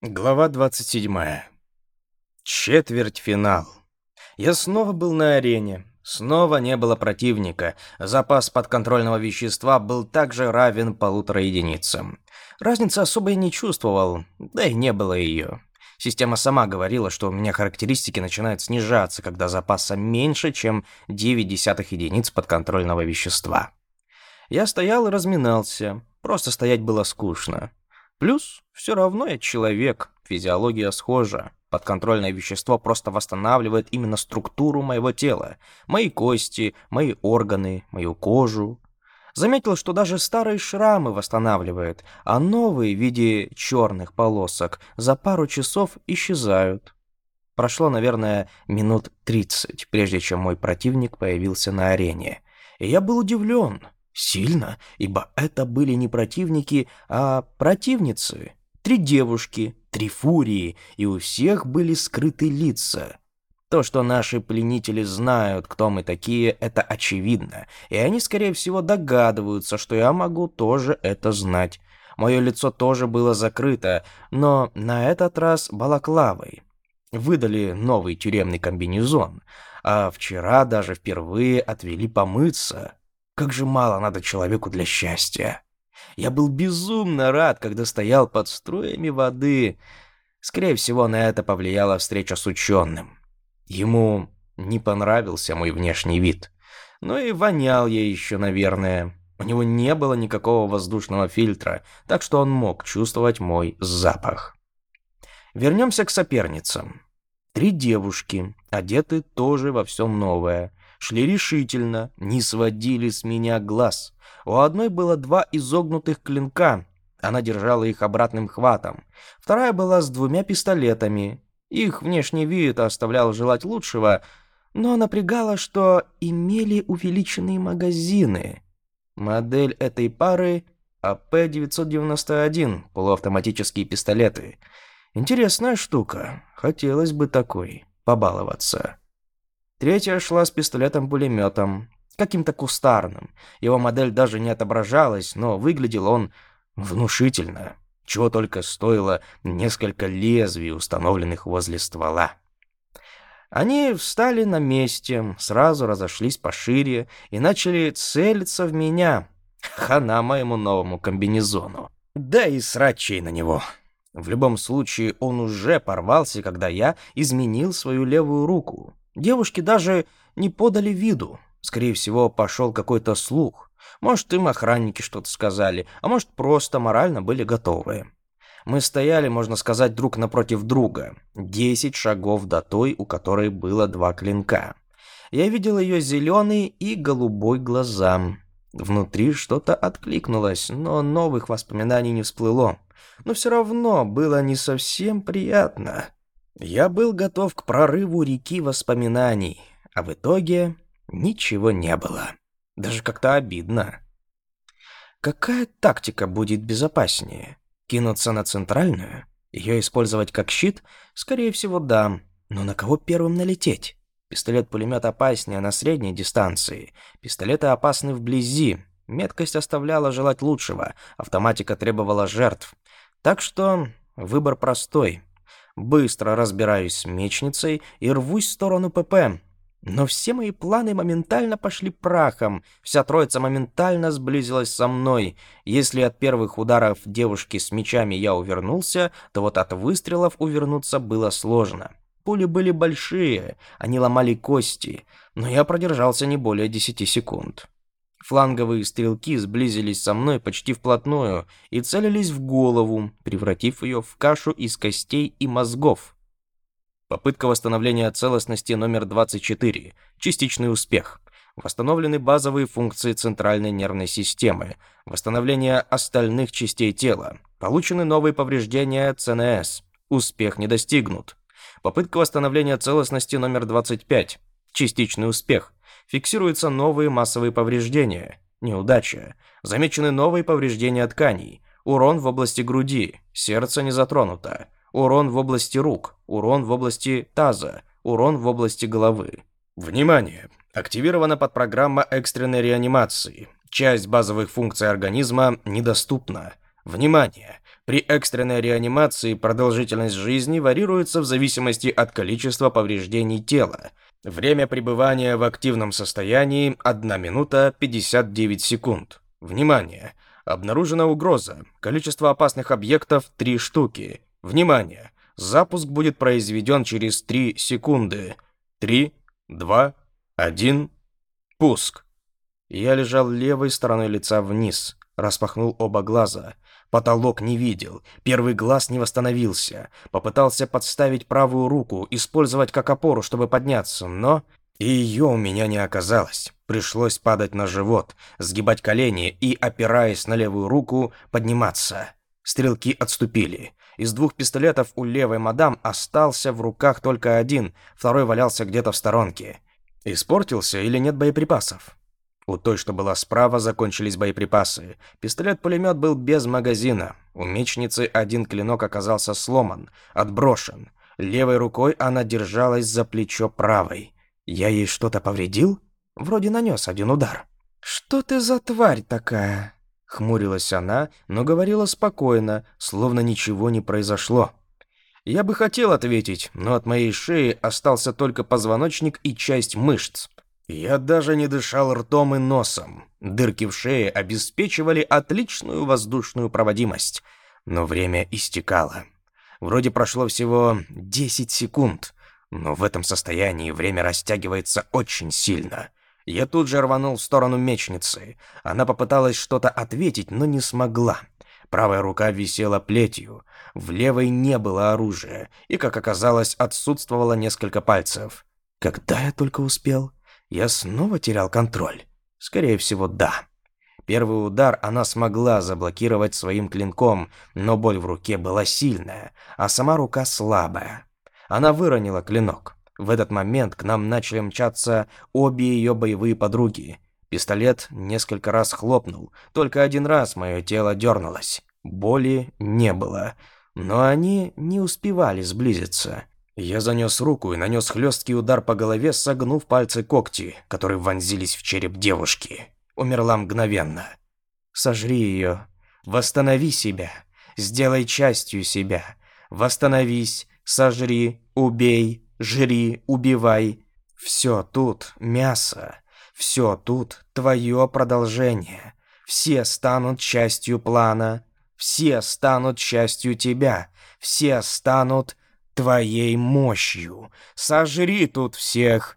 Глава 27. Четверть финал. Я снова был на арене. Снова не было противника. Запас подконтрольного вещества был также равен полутора единицам. Разницы особо и не чувствовал, да и не было ее. Система сама говорила, что у меня характеристики начинают снижаться, когда запаса меньше, чем 9 десятых единиц подконтрольного вещества. Я стоял и разминался. Просто стоять было скучно. Плюс, все равно я человек, физиология схожа. Подконтрольное вещество просто восстанавливает именно структуру моего тела, мои кости, мои органы, мою кожу. Заметил, что даже старые шрамы восстанавливает, а новые в виде черных полосок за пару часов исчезают. Прошло, наверное, минут 30, прежде чем мой противник появился на арене. И я был удивлен. Сильно, ибо это были не противники, а противницы. Три девушки, три фурии, и у всех были скрыты лица. То, что наши пленители знают, кто мы такие, это очевидно, и они, скорее всего, догадываются, что я могу тоже это знать. Мое лицо тоже было закрыто, но на этот раз балаклавой. Выдали новый тюремный комбинезон, а вчера даже впервые отвели помыться. Как же мало надо человеку для счастья. Я был безумно рад, когда стоял под струями воды. Скорее всего, на это повлияла встреча с ученым. Ему не понравился мой внешний вид. Ну и вонял я еще, наверное. У него не было никакого воздушного фильтра, так что он мог чувствовать мой запах. Вернемся к соперницам. Три девушки, одеты тоже во все новое шли решительно, не сводили с меня глаз. У одной было два изогнутых клинка, она держала их обратным хватом. Вторая была с двумя пистолетами. Их внешний вид оставлял желать лучшего, но напрягало, что имели увеличенные магазины. Модель этой пары АП-991, полуавтоматические пистолеты. Интересная штука, хотелось бы такой побаловаться. Третья шла с пистолетом-пулеметом, каким-то кустарным. Его модель даже не отображалась, но выглядел он внушительно, чего только стоило несколько лезвий, установленных возле ствола. Они встали на месте, сразу разошлись пошире и начали целиться в меня. Хана моему новому комбинезону. Да и срачей на него. В любом случае, он уже порвался, когда я изменил свою левую руку. Девушки даже не подали виду. Скорее всего, пошел какой-то слух. Может, им охранники что-то сказали, а может, просто морально были готовы. Мы стояли, можно сказать, друг напротив друга. Десять шагов до той, у которой было два клинка. Я видел ее зеленые и голубой глаза. Внутри что-то откликнулось, но новых воспоминаний не всплыло. Но все равно было не совсем приятно. Я был готов к прорыву реки воспоминаний, а в итоге ничего не было. Даже как-то обидно. Какая тактика будет безопаснее? Кинуться на центральную? Ее использовать как щит? Скорее всего, да. Но на кого первым налететь? Пистолет-пулемет опаснее на средней дистанции. Пистолеты опасны вблизи. Меткость оставляла желать лучшего. Автоматика требовала жертв. Так что выбор простой — быстро разбираюсь с мечницей и рвусь в сторону ПП. Но все мои планы моментально пошли прахом. Вся троица моментально сблизилась со мной. Если от первых ударов девушки с мечами я увернулся, то вот от выстрелов увернуться было сложно. Пули были большие, они ломали кости, но я продержался не более 10 секунд. Фланговые стрелки сблизились со мной почти вплотную и целились в голову, превратив ее в кашу из костей и мозгов. Попытка восстановления целостности номер 24. Частичный успех. Восстановлены базовые функции центральной нервной системы. Восстановление остальных частей тела. Получены новые повреждения ЦНС. Успех не достигнут. Попытка восстановления целостности номер 25. Частичный успех фиксируются новые массовые повреждения, неудача, замечены новые повреждения тканей, урон в области груди, сердце не затронуто, урон в области рук, урон в области таза, урон в области головы. Внимание! Активирована подпрограмма экстренной реанимации. Часть базовых функций организма недоступна. Внимание! При экстренной реанимации продолжительность жизни варьируется в зависимости от количества повреждений тела – Время пребывания в активном состоянии 1 минута 59 секунд. Внимание! Обнаружена угроза. Количество опасных объектов 3 штуки. Внимание! Запуск будет произведен через 3 секунды. 3, 2, 1. Пуск. Я лежал левой стороной лица вниз, распахнул оба глаза — Потолок не видел, первый глаз не восстановился. Попытался подставить правую руку, использовать как опору, чтобы подняться, но... И ее у меня не оказалось. Пришлось падать на живот, сгибать колени и, опираясь на левую руку, подниматься. Стрелки отступили. Из двух пистолетов у левой мадам остался в руках только один, второй валялся где-то в сторонке. Испортился или нет боеприпасов? У той, что была справа, закончились боеприпасы. Пистолет-пулемет был без магазина. У мечницы один клинок оказался сломан, отброшен. Левой рукой она держалась за плечо правой. Я ей что-то повредил? Вроде нанес один удар. «Что ты за тварь такая?» Хмурилась она, но говорила спокойно, словно ничего не произошло. Я бы хотел ответить, но от моей шеи остался только позвоночник и часть мышц. Я даже не дышал ртом и носом. Дырки в шее обеспечивали отличную воздушную проводимость. Но время истекало. Вроде прошло всего 10 секунд. Но в этом состоянии время растягивается очень сильно. Я тут же рванул в сторону мечницы. Она попыталась что-то ответить, но не смогла. Правая рука висела плетью, в левой не было оружия, и, как оказалось, отсутствовало несколько пальцев. Когда я только успел? Я снова терял контроль. Скорее всего, да. Первый удар она смогла заблокировать своим клинком, но боль в руке была сильная, а сама рука слабая. Она выронила клинок. В этот момент к нам начали мчаться обе ее боевые подруги. Пистолет несколько раз хлопнул, только один раз мое тело дернулось. Боли не было, но они не успевали сблизиться. Я занес руку и нанес хлесткий удар по голове, согнув пальцы когти, которые вонзились в череп девушки. Умерла мгновенно. Сожри ее. Восстанови себя. Сделай частью себя. Восстановись, сожри, убей, жри, убивай. Все тут мясо. Все тут твое продолжение. Все станут частью плана. Все станут частью тебя. Все станут твоей мощью, сожри тут всех».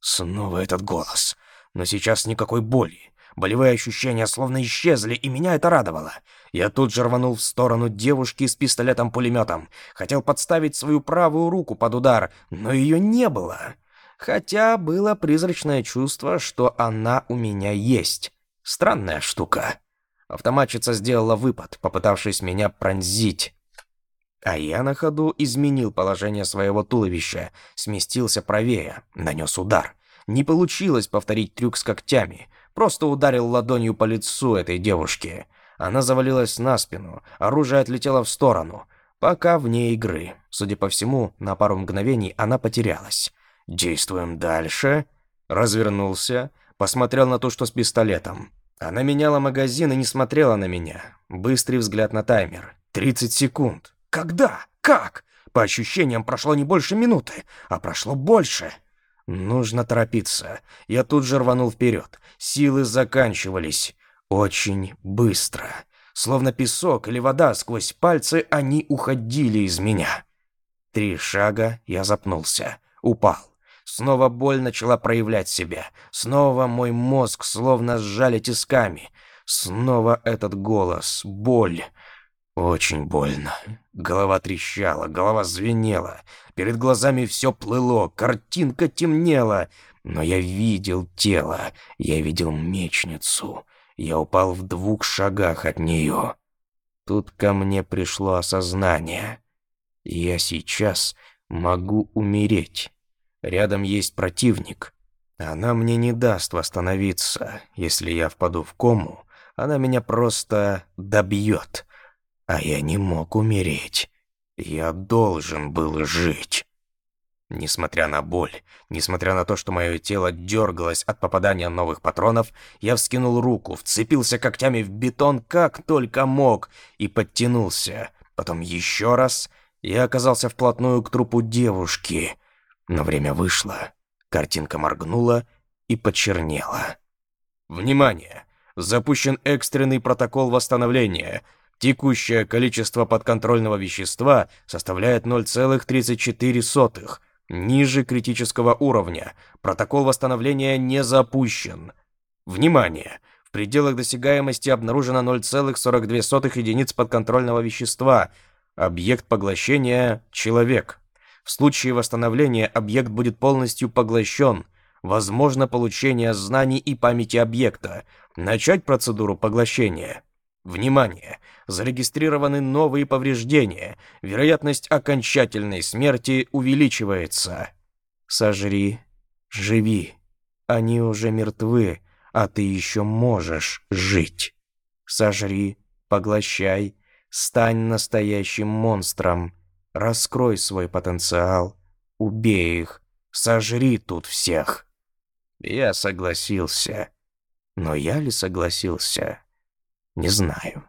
Снова этот голос. Но сейчас никакой боли. Болевые ощущения словно исчезли, и меня это радовало. Я тут же рванул в сторону девушки с пистолетом-пулеметом. Хотел подставить свою правую руку под удар, но ее не было. Хотя было призрачное чувство, что она у меня есть. Странная штука. Автоматчица сделала выпад, попытавшись меня пронзить а я на ходу изменил положение своего туловища, сместился правее, нанес удар. Не получилось повторить трюк с когтями, просто ударил ладонью по лицу этой девушки. Она завалилась на спину, оружие отлетело в сторону. Пока вне игры. Судя по всему, на пару мгновений она потерялась. «Действуем дальше». Развернулся, посмотрел на то, что с пистолетом. Она меняла магазин и не смотрела на меня. Быстрый взгляд на таймер. 30 секунд. Когда? Как? По ощущениям прошло не больше минуты, а прошло больше. Нужно торопиться. Я тут же рванул вперед. Силы заканчивались. Очень быстро. Словно песок или вода сквозь пальцы, они уходили из меня. Три шага я запнулся. Упал. Снова боль начала проявлять себя. Снова мой мозг словно сжали тисками. Снова этот голос. Боль. Очень больно. Голова трещала, голова звенела. Перед глазами все плыло, картинка темнела. Но я видел тело, я видел мечницу. Я упал в двух шагах от нее. Тут ко мне пришло осознание. Я сейчас могу умереть. Рядом есть противник. Она мне не даст восстановиться. Если я впаду в кому, она меня просто добьет а я не мог умереть. Я должен был жить. Несмотря на боль, несмотря на то, что мое тело дергалось от попадания новых патронов, я вскинул руку, вцепился когтями в бетон как только мог и подтянулся. Потом еще раз я оказался вплотную к трупу девушки. Но время вышло, картинка моргнула и почернела. «Внимание! Запущен экстренный протокол восстановления. Текущее количество подконтрольного вещества составляет 0,34, ниже критического уровня. Протокол восстановления не запущен. Внимание! В пределах досягаемости обнаружено 0,42 единиц подконтрольного вещества. Объект поглощения – человек. В случае восстановления объект будет полностью поглощен. Возможно получение знаний и памяти объекта. Начать процедуру поглощения. Внимание! Зарегистрированы новые повреждения. Вероятность окончательной смерти увеличивается. Сожри, живи. Они уже мертвы, а ты еще можешь жить. Сожри, поглощай, стань настоящим монстром. Раскрой свой потенциал, убей их, сожри тут всех. Я согласился. Но я ли согласился? Не знаю.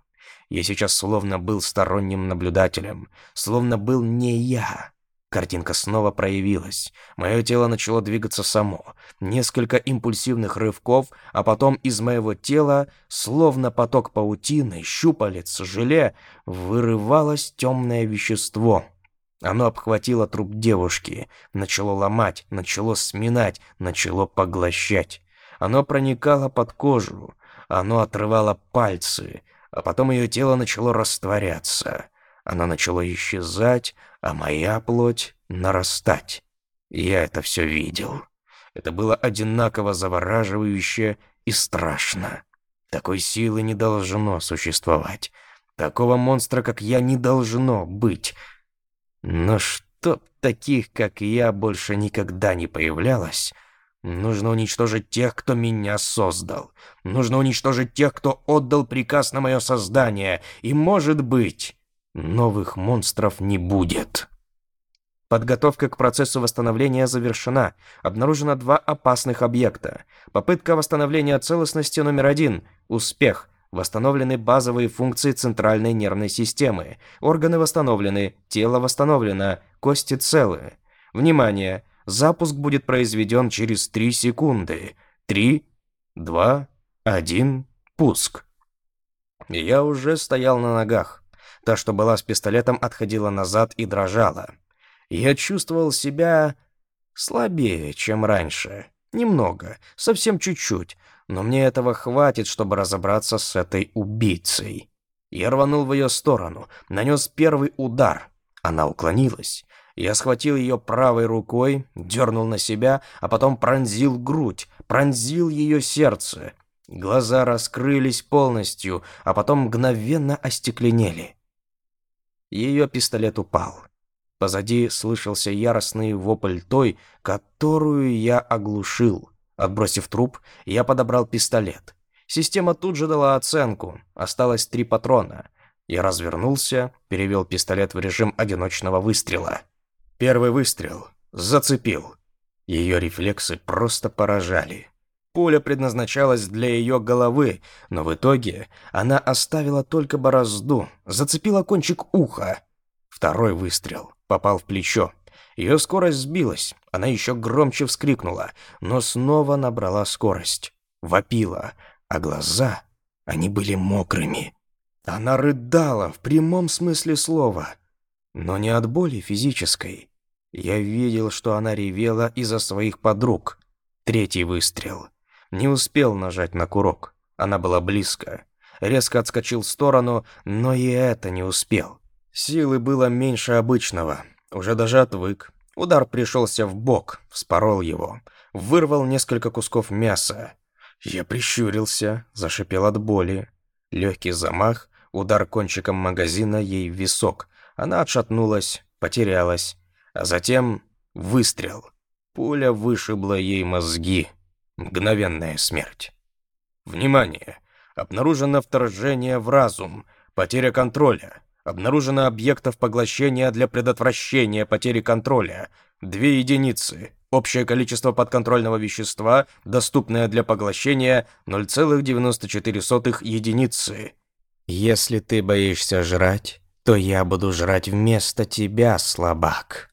Я сейчас словно был сторонним наблюдателем, словно был не я. Картинка снова проявилась. Мое тело начало двигаться само. Несколько импульсивных рывков, а потом из моего тела, словно поток паутины, щупалец, желе, вырывалось темное вещество. Оно обхватило труп девушки, начало ломать, начало сминать, начало поглощать. Оно проникало под кожу, оно отрывало пальцы, а потом ее тело начало растворяться. Она начала исчезать, а моя плоть нарастать. Я это все видел. Это было одинаково завораживающе и страшно. Такой силы не должно существовать. Такого монстра, как я, не должно быть. Но чтоб таких, как я, больше никогда не появлялось, Нужно уничтожить тех, кто меня создал. Нужно уничтожить тех, кто отдал приказ на мое создание. И, может быть, новых монстров не будет. Подготовка к процессу восстановления завершена. Обнаружено два опасных объекта. Попытка восстановления целостности номер один. Успех. Восстановлены базовые функции центральной нервной системы. Органы восстановлены, тело восстановлено, кости целы. Внимание! Запуск будет произведен через 3 секунды. 3, 2, 1, пуск. Я уже стоял на ногах. Та, что была с пистолетом, отходила назад и дрожала. Я чувствовал себя слабее, чем раньше. Немного, совсем чуть-чуть, но мне этого хватит, чтобы разобраться с этой убийцей. Я рванул в ее сторону, нанес первый удар. Она уклонилась. Я схватил ее правой рукой, дернул на себя, а потом пронзил грудь, пронзил ее сердце. Глаза раскрылись полностью, а потом мгновенно остекленели. Ее пистолет упал. Позади слышался яростный вопль той, которую я оглушил. Отбросив труп, я подобрал пистолет. Система тут же дала оценку. Осталось три патрона. Я развернулся, перевел пистолет в режим одиночного выстрела. Первый выстрел. Зацепил. Ее рефлексы просто поражали. Пуля предназначалась для ее головы, но в итоге она оставила только борозду, зацепила кончик уха. Второй выстрел попал в плечо. Ее скорость сбилась, она еще громче вскрикнула, но снова набрала скорость. Вопила, а глаза, они были мокрыми. Она рыдала в прямом смысле слова — но не от боли физической. Я видел, что она ревела из-за своих подруг. Третий выстрел. Не успел нажать на курок. Она была близко. Резко отскочил в сторону, но и это не успел. Силы было меньше обычного. Уже даже отвык. Удар пришелся в бок, вспорол его. Вырвал несколько кусков мяса. Я прищурился, зашипел от боли. Легкий замах, удар кончиком магазина ей в висок — она отшатнулась, потерялась, а затем выстрел. Пуля вышибла ей мозги. Мгновенная смерть. Внимание! Обнаружено вторжение в разум, потеря контроля. Обнаружено объектов поглощения для предотвращения потери контроля. Две единицы. Общее количество подконтрольного вещества, доступное для поглощения, 0,94 единицы. Если ты боишься жрать, то я буду жрать вместо тебя, слабак».